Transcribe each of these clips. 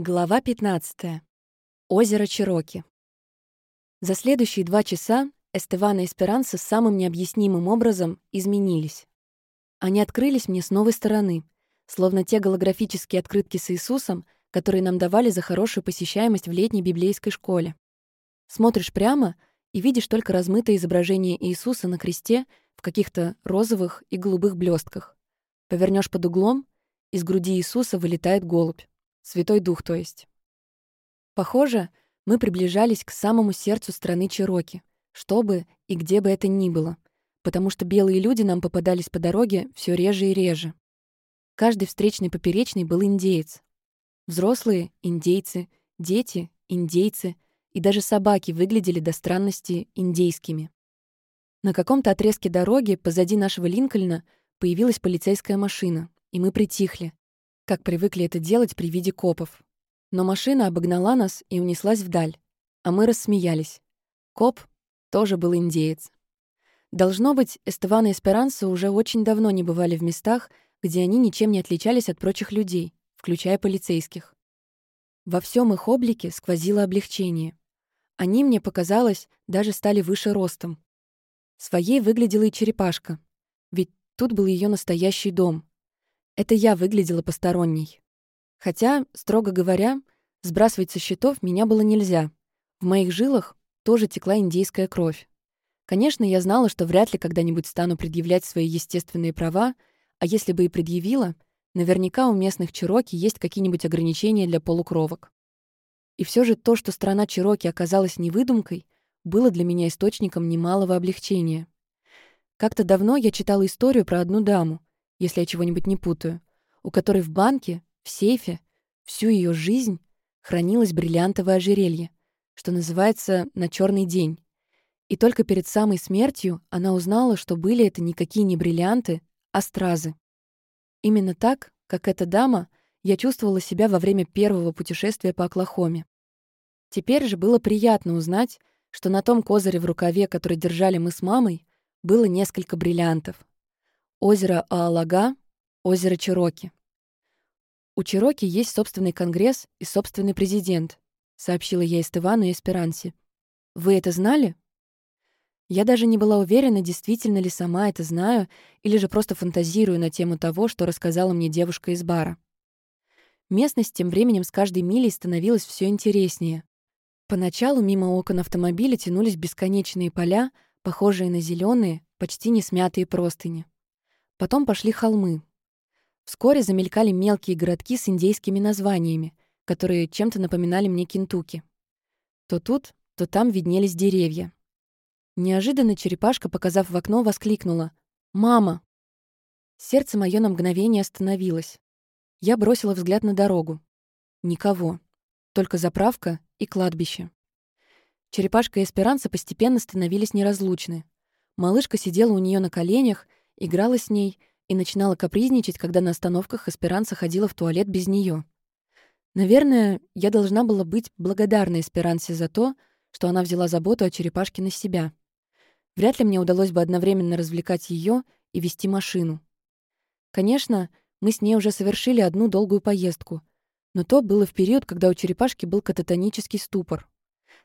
Глава 15. Озеро Чироки. За следующие два часа Эстеван и Эсперанса самым необъяснимым образом изменились. Они открылись мне с новой стороны, словно те голографические открытки с Иисусом, которые нам давали за хорошую посещаемость в летней библейской школе. Смотришь прямо и видишь только размытое изображение Иисуса на кресте в каких-то розовых и голубых блестках. Повернешь под углом, из груди Иисуса вылетает голубь. Святой Дух, то есть. Похоже, мы приближались к самому сердцу страны Чироки, что бы и где бы это ни было, потому что белые люди нам попадались по дороге все реже и реже. Каждый встречный поперечный был индеец. Взрослые — индейцы, дети — индейцы, и даже собаки выглядели до странности индейскими. На каком-то отрезке дороги позади нашего Линкольна появилась полицейская машина, и мы притихли, как привыкли это делать при виде копов. Но машина обогнала нас и унеслась вдаль, а мы рассмеялись. Коп тоже был индеец. Должно быть, Эстеван и Эсперанса уже очень давно не бывали в местах, где они ничем не отличались от прочих людей, включая полицейских. Во всем их облике сквозило облегчение. Они, мне показалось, даже стали выше ростом. Своей выглядела и черепашка, ведь тут был ее настоящий дом. Это я выглядела посторонней. Хотя, строго говоря, сбрасывать со счетов меня было нельзя. В моих жилах тоже текла индейская кровь. Конечно, я знала, что вряд ли когда-нибудь стану предъявлять свои естественные права, а если бы и предъявила, наверняка у местных Чироки есть какие-нибудь ограничения для полукровок. И все же то, что страна Чироки оказалась невыдумкой, было для меня источником немалого облегчения. Как-то давно я читала историю про одну даму, если я чего-нибудь не путаю, у которой в банке, в сейфе, всю ее жизнь хранилось бриллиантовое ожерелье, что называется «на черный день». И только перед самой смертью она узнала, что были это никакие не бриллианты, а стразы. Именно так, как эта дама, я чувствовала себя во время первого путешествия по Оклахоме. Теперь же было приятно узнать, что на том козыре в рукаве, который держали мы с мамой, было несколько бриллиантов. Озеро Аалага, озеро Чироки. У Чироки есть собственный конгресс и собственный президент, сообщила я Эстывану и Эсперансе. Вы это знали? Я даже не была уверена, действительно ли сама это знаю, или же просто фантазирую на тему того, что рассказала мне девушка из бара. Местность тем временем с каждой милей становилась все интереснее. Поначалу мимо окон автомобиля тянулись бесконечные поля, похожие на зеленые, почти не смятые простыни. Потом пошли холмы. Вскоре замелькали мелкие городки с индейскими названиями, которые чем-то напоминали мне Кентукки. То тут, то там виднелись деревья. Неожиданно черепашка, показав в окно, воскликнула «Мама!». Сердце мое на мгновение остановилось. Я бросила взгляд на дорогу. Никого. Только заправка и кладбище. Черепашка и Эсперанца постепенно становились неразлучны. Малышка сидела у нее на коленях играла с ней и начинала капризничать, когда на остановках Эсперанца ходила в туалет без нее. Наверное, я должна была быть благодарна Эсперансе за то, что она взяла заботу о черепашке на себя. Вряд ли мне удалось бы одновременно развлекать ее и вести машину. Конечно, мы с ней уже совершили одну долгую поездку, но то было в период, когда у черепашки был кататонический ступор.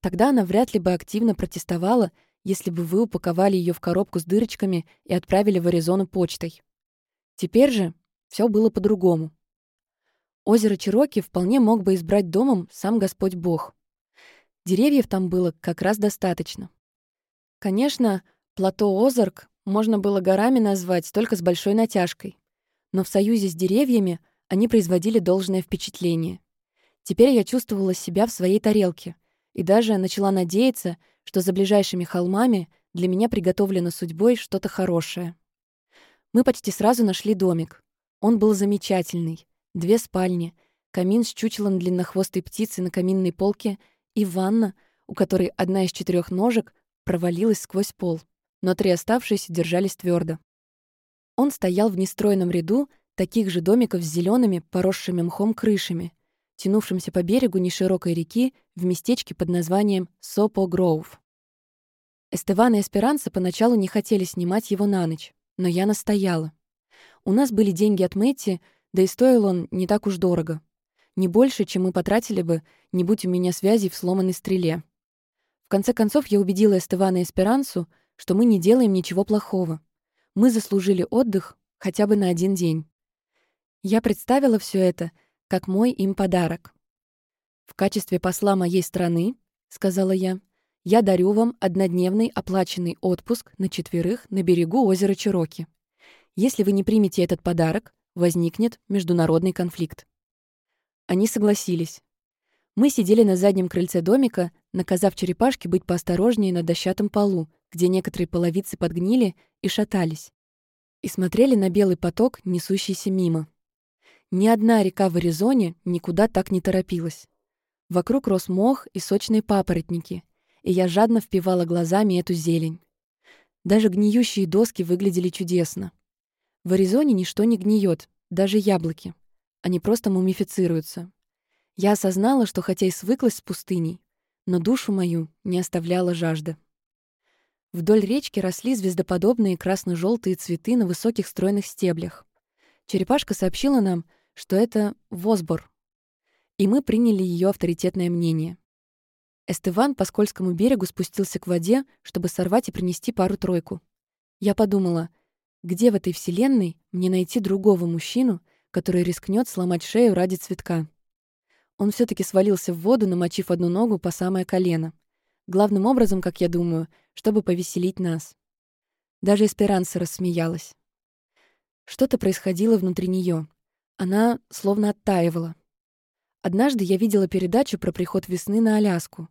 Тогда она вряд ли бы активно протестовала если бы вы упаковали ее в коробку с дырочками и отправили в Аризону почтой. Теперь же все было по-другому. Озеро Чироки вполне мог бы избрать домом сам Господь Бог. Деревьев там было как раз достаточно. Конечно, плато Озарк можно было горами назвать только с большой натяжкой, но в союзе с деревьями они производили должное впечатление. Теперь я чувствовала себя в своей тарелке и даже начала надеяться, что за ближайшими холмами для меня приготовлено судьбой что-то хорошее. Мы почти сразу нашли домик. Он был замечательный. Две спальни, камин с чучелом длиннохвостой птицы на каминной полке и ванна, у которой одна из четырех ножек провалилась сквозь пол, но три оставшиеся держались твердо. Он стоял в нестроенном ряду таких же домиков с зелеными, поросшими мхом крышами, тянувшимся по берегу неширокой реки в местечке под названием Сопо Гроув. Эстеван и Эсперанца поначалу не хотели снимать его на ночь, но я настояла. У нас были деньги от Мэтти, да и стоил он не так уж дорого. Не больше, чем мы потратили бы, не будь у меня связи в сломанной стреле. В конце концов, я убедила Эстевана и Эсперансу, что мы не делаем ничего плохого. Мы заслужили отдых хотя бы на один день. Я представила все это как мой им подарок. «В качестве посла моей страны, — сказала я, — я дарю вам однодневный оплаченный отпуск на четверых на берегу озера Чироки. Если вы не примете этот подарок, возникнет международный конфликт. Они согласились. Мы сидели на заднем крыльце домика, наказав черепашке быть поосторожнее на дощатом полу, где некоторые половицы подгнили и шатались, и смотрели на белый поток, несущийся мимо. Ни одна река в Аризоне никуда так не торопилась. Вокруг рос мох и сочные папоротники, и я жадно впивала глазами эту зелень. Даже гниющие доски выглядели чудесно. В Аризоне ничто не гниет, даже яблоки. Они просто мумифицируются. Я осознала, что хотя и свыклась с пустыней, но душу мою не оставляла жажда. Вдоль речки росли звездоподобные красно желтые цветы на высоких стройных стеблях. Черепашка сообщила нам, что это возбор. И мы приняли ее авторитетное мнение. Эстыван по скользкому берегу спустился к воде, чтобы сорвать и принести пару-тройку. Я подумала, где в этой вселенной мне найти другого мужчину, который рискнет сломать шею ради цветка? Он все таки свалился в воду, намочив одну ногу по самое колено. Главным образом, как я думаю, чтобы повеселить нас. Даже Эсперанса рассмеялась. Что-то происходило внутри нее. Она словно оттаивала. Однажды я видела передачу про приход весны на Аляску.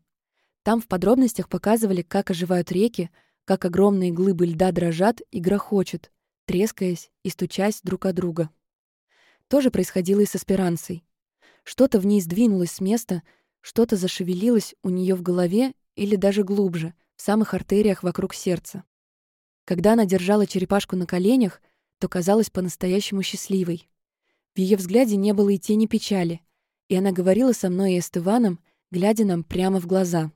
Там в подробностях показывали, как оживают реки, как огромные глыбы льда дрожат и грохочут, трескаясь и стучась друг о друга. То же происходило и с Эсперансой. Что-то в ней сдвинулось с места, что-то зашевелилось у нее в голове или даже глубже, в самых артериях вокруг сердца. Когда она держала черепашку на коленях, то казалась по-настоящему счастливой. В ее взгляде не было и тени печали, и она говорила со мной и Эстываном, глядя нам прямо в глаза.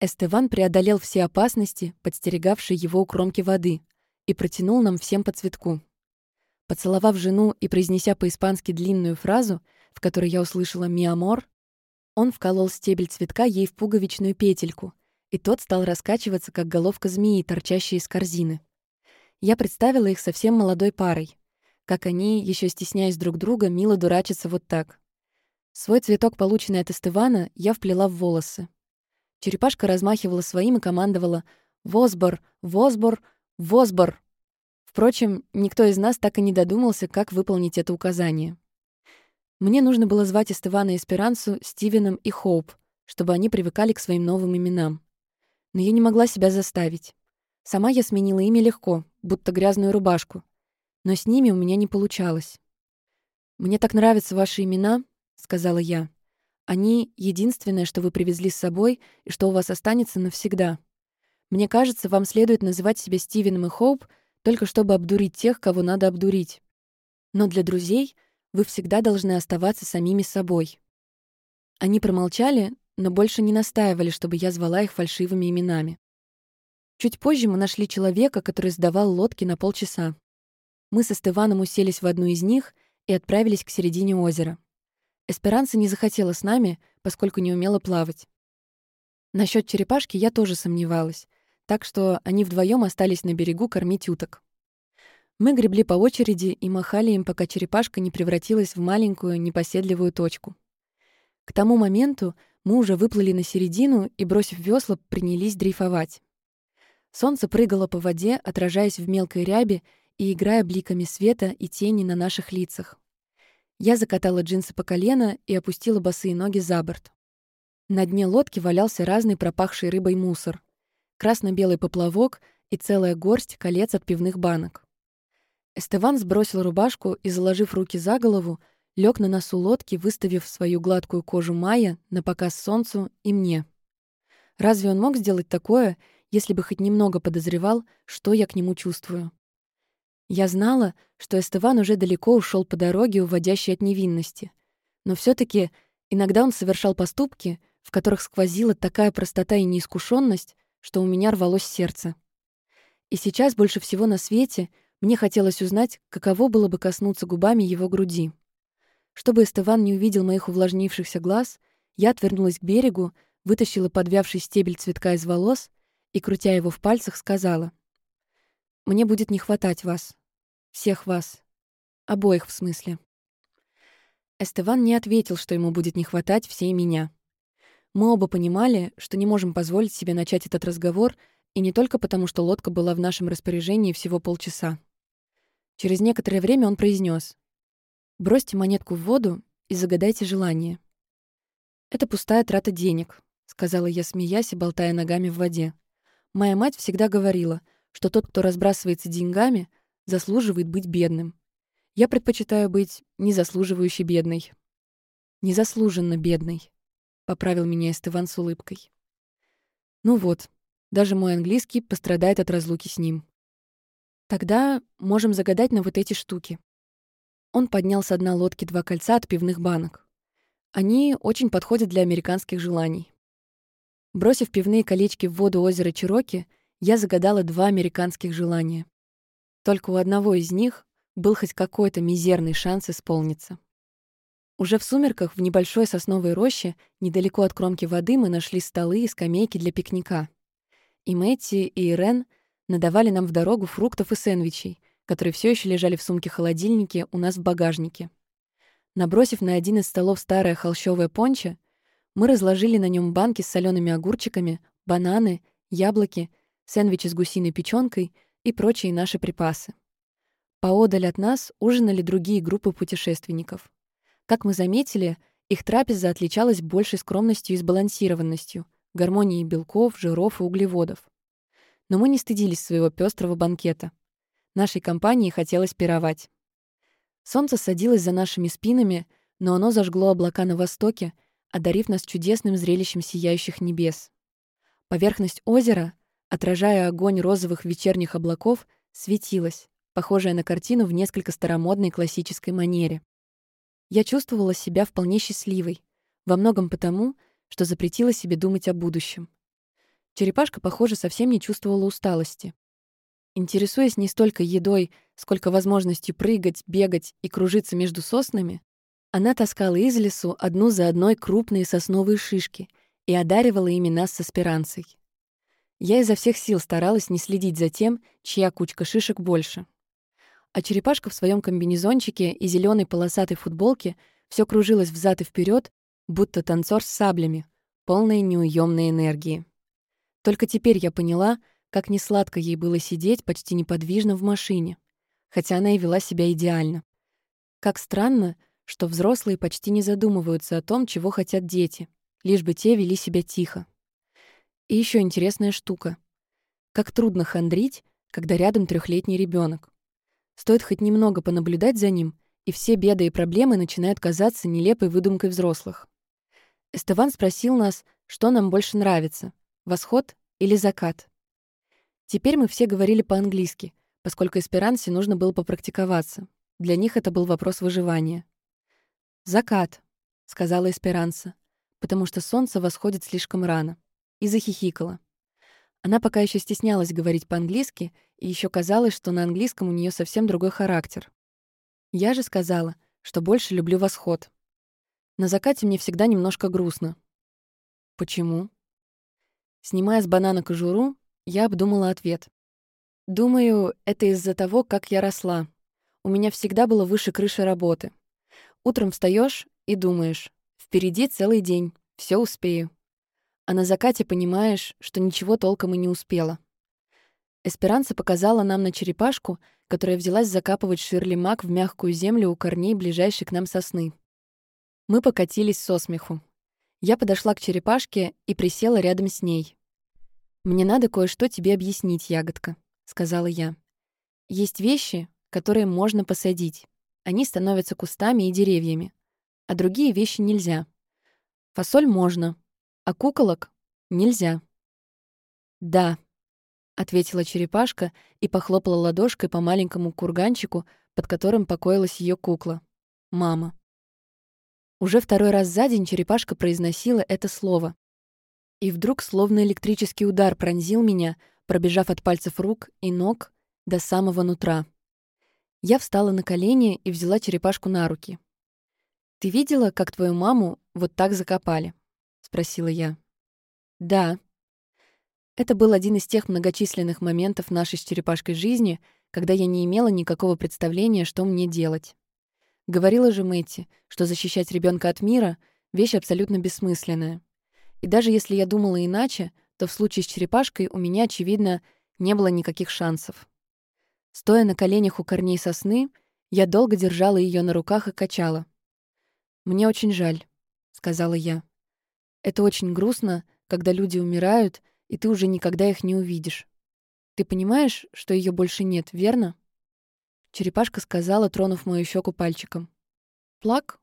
Эстыван преодолел все опасности, подстерегавшие его у кромки воды, и протянул нам всем по цветку. Поцеловав жену и произнеся по-испански длинную фразу, в которой я услышала «ми амор», он вколол стебель цветка ей в пуговичную петельку, и тот стал раскачиваться, как головка змеи, торчащая из корзины. Я представила их совсем молодой парой, как они, еще стесняясь друг друга, мило дурачатся вот так. Свой цветок, полученный от Эстывана, я вплела в волосы. Черепашка размахивала своим и командовала «Возбор! Возбор! Возбор!» Впрочем, никто из нас так и не додумался, как выполнить это указание. Мне нужно было звать Эстывана и Эсперансу Стивеном и Хоуп, чтобы они привыкали к своим новым именам. Но я не могла себя заставить. Сама я сменила имя легко, будто грязную рубашку. Но с ними у меня не получалось. «Мне так нравятся ваши имена», — сказала я. «Они — единственное, что вы привезли с собой и что у вас останется навсегда. Мне кажется, вам следует называть себя Стивеном и Хоуп, только чтобы обдурить тех, кого надо обдурить. Но для друзей вы всегда должны оставаться самими собой». Они промолчали, но больше не настаивали, чтобы я звала их фальшивыми именами. Чуть позже мы нашли человека, который сдавал лодки на полчаса. Мы со Стываном уселись в одну из них и отправились к середине озера. Эсперанца не захотела с нами, поскольку не умела плавать. Насчет черепашки я тоже сомневалась, так что они вдвоем остались на берегу кормить уток. Мы гребли по очереди и махали им, пока черепашка не превратилась в маленькую, непоседливую точку. К тому моменту мы уже выплыли на середину и, бросив весла, принялись дрейфовать. Солнце прыгало по воде, отражаясь в мелкой рябе и играя бликами света и тени на наших лицах. Я закатала джинсы по колено и опустила босые ноги за борт. На дне лодки валялся разный пропахший рыбой мусор красно-белый поплавок и целая горсть колец от пивных банок. Эстеван сбросил рубашку и, заложив руки за голову, лег на носу лодки, выставив свою гладкую кожу Майя на показ солнцу и мне. Разве он мог сделать такое, если бы хоть немного подозревал, что я к нему чувствую? Я знала, что Эстеван уже далеко ушел по дороге, уводящей от невинности. Но все таки иногда он совершал поступки, в которых сквозила такая простота и неискушенность, что у меня рвалось сердце. И сейчас больше всего на свете мне хотелось узнать, каково было бы коснуться губами его груди. Чтобы Эстеван не увидел моих увлажнившихся глаз, я отвернулась к берегу, вытащила подвявший стебель цветка из волос и, крутя его в пальцах, сказала. «Мне будет не хватать вас. Всех вас. Обоих, в смысле». Эстеван не ответил, что ему будет не хватать всей меня. Мы оба понимали, что не можем позволить себе начать этот разговор, и не только потому, что лодка была в нашем распоряжении всего полчаса. Через некоторое время он произнес: «Бросьте монетку в воду и загадайте желание». «Это пустая трата денег», — сказала я, смеясь и болтая ногами в воде. «Моя мать всегда говорила, что тот, кто разбрасывается деньгами, заслуживает быть бедным. Я предпочитаю быть незаслуживающей бедной». «Незаслуженно бедной», — поправил меня Эстыван с улыбкой. «Ну вот, даже мой английский пострадает от разлуки с ним. Тогда можем загадать на вот эти штуки. Он поднял с дна лодки два кольца от пивных банок. Они очень подходят для американских желаний. Бросив пивные колечки в воду озера Чироки, я загадала два американских желания. Только у одного из них был хоть какой-то мизерный шанс исполниться. Уже в сумерках в небольшой сосновой роще, недалеко от кромки воды, мы нашли столы и скамейки для пикника. И Мэтти, и Ирен надавали нам в дорогу фруктов и сэндвичей, которые все еще лежали в сумке-холодильнике у нас в багажнике. Набросив на один из столов старое холщовое пончо, мы разложили на нем банки с солеными огурчиками, бананы, яблоки, сэндвичи с гусиной печёнкой и прочие наши припасы. Поодаль от нас ужинали другие группы путешественников. Как мы заметили, их трапеза отличалась большей скромностью и сбалансированностью — гармонии белков, жиров и углеводов. Но мы не стыдились своего пестрого банкета. Нашей компании хотелось пировать. Солнце садилось за нашими спинами, но оно зажгло облака на востоке, одарив нас чудесным зрелищем сияющих небес. Поверхность озера, отражая огонь розовых вечерних облаков, светилась, похожая на картину в несколько старомодной классической манере. Я чувствовала себя вполне счастливой, во многом потому, что запретила себе думать о будущем. Черепашка, похоже, совсем не чувствовала усталости. Интересуясь не столько едой, сколько возможностью прыгать, бегать и кружиться между соснами, она таскала из лесу одну за одной крупные сосновые шишки и одаривала ими нас с аспиранцей. Я изо всех сил старалась не следить за тем, чья кучка шишек больше. А черепашка в своем комбинезончике и зеленой полосатой футболке все кружилась взад и вперед, будто танцор с саблями, полной неуемной энергии. Только теперь я поняла, как несладко ей было сидеть почти неподвижно в машине, хотя она и вела себя идеально. Как странно, что взрослые почти не задумываются о том, чего хотят дети, лишь бы те вели себя тихо. И еще интересная штука. Как трудно хандрить, когда рядом трехлетний ребенок. Стоит хоть немного понаблюдать за ним, и все беды и проблемы начинают казаться нелепой выдумкой взрослых. Эстеван спросил нас, что нам больше нравится — восход или закат. Теперь мы все говорили по-английски, поскольку эсперансе нужно было попрактиковаться. Для них это был вопрос выживания. «Закат», — сказала эсперанса, потому что солнце восходит слишком рано, и захихикала. Она пока еще стеснялась говорить по-английски, и еще казалось, что на английском у нее совсем другой характер. Я же сказала, что больше люблю восход, на закате мне всегда немножко грустно. Почему? Снимая с банана кожуру, я обдумала ответ. Думаю, это из-за того, как я росла. У меня всегда было выше крыши работы. Утром встаешь и думаешь, впереди целый день, все успею. А на закате понимаешь, что ничего толком и не успела. Эсперанца показала нам на черепашку, которая взялась закапывать Ширли Мак в мягкую землю у корней ближайшей к нам сосны. Мы покатились со смеху. Я подошла к черепашке и присела рядом с ней. «Мне надо кое-что тебе объяснить, ягодка», — сказала я. «Есть вещи, которые можно посадить. Они становятся кустами и деревьями. А другие вещи нельзя. Фасоль можно, а куколок нельзя». «Да», — ответила черепашка и похлопала ладошкой по маленькому курганчику, под которым покоилась ее кукла. «Мама». Уже второй раз за день черепашка произносила это слово. И вдруг словно электрический удар пронзил меня, пробежав от пальцев рук и ног до самого нутра. Я встала на колени и взяла черепашку на руки. «Ты видела, как твою маму вот так закопали?» — спросила я. «Да». Это был один из тех многочисленных моментов нашей с черепашкой жизни, когда я не имела никакого представления, что мне делать. Говорила же Мэтти, что защищать ребенка от мира — вещь абсолютно бессмысленная. И даже если я думала иначе, то в случае с черепашкой у меня, очевидно, не было никаких шансов. Стоя на коленях у корней сосны, я долго держала ее на руках и качала. «Мне очень жаль», — сказала я. «Это очень грустно, когда люди умирают, и ты уже никогда их не увидишь. Ты понимаешь, что ее больше нет, верно?» Черепашка сказала, тронув мою щеку пальчиком. «Плак?»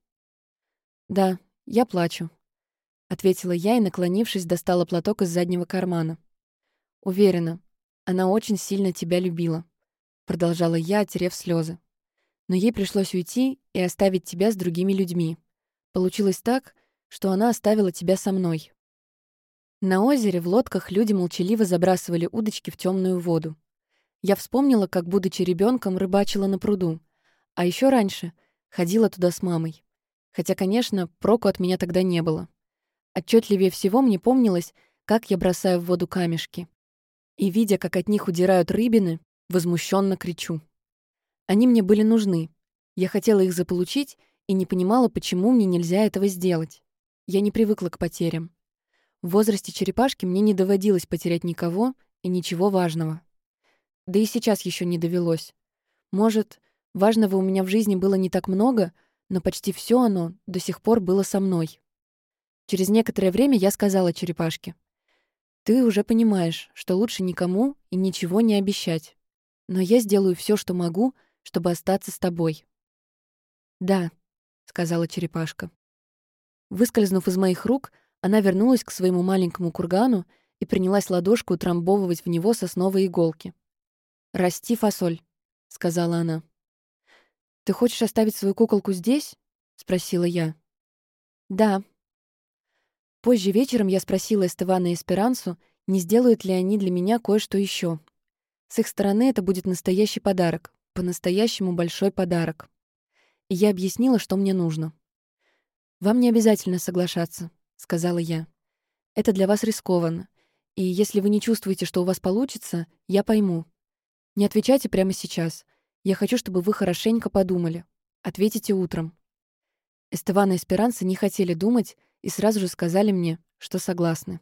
«Да, я плачу», — ответила я и, наклонившись, достала платок из заднего кармана. «Уверена, она очень сильно тебя любила», — продолжала я, отерев слезы. «Но ей пришлось уйти и оставить тебя с другими людьми. Получилось так, что она оставила тебя со мной». На озере в лодках люди молчаливо забрасывали удочки в темную воду. Я вспомнила, как, будучи ребенком, рыбачила на пруду. А еще раньше ходила туда с мамой. Хотя, конечно, проку от меня тогда не было. Отчетливее всего мне помнилось, как я бросаю в воду камешки. И, видя, как от них удирают рыбины, возмущенно кричу. Они мне были нужны. Я хотела их заполучить и не понимала, почему мне нельзя этого сделать. Я не привыкла к потерям. В возрасте черепашки мне не доводилось потерять никого и ничего важного. Да и сейчас еще не довелось. Может, важного у меня в жизни было не так много, но почти все оно до сих пор было со мной. Через некоторое время я сказала черепашке. «Ты уже понимаешь, что лучше никому и ничего не обещать. Но я сделаю все, что могу, чтобы остаться с тобой». «Да», — сказала черепашка. Выскользнув из моих рук, она вернулась к своему маленькому кургану и принялась ладошку утрамбовывать в него сосновые иголки. «Расти фасоль», — сказала она. «Ты хочешь оставить свою куколку здесь?» — спросила я. «Да». Позже вечером я спросила Эстевана и Эсперансу, не сделают ли они для меня кое-что еще. С их стороны это будет настоящий подарок, по-настоящему большой подарок. И я объяснила, что мне нужно. «Вам не обязательно соглашаться», — сказала я. «Это для вас рискованно, и если вы не чувствуете, что у вас получится, я пойму. Не отвечайте прямо сейчас. Я хочу, чтобы вы хорошенько подумали. Ответите утром». Эстеван и Эсперанца не хотели думать и сразу же сказали мне, что согласны.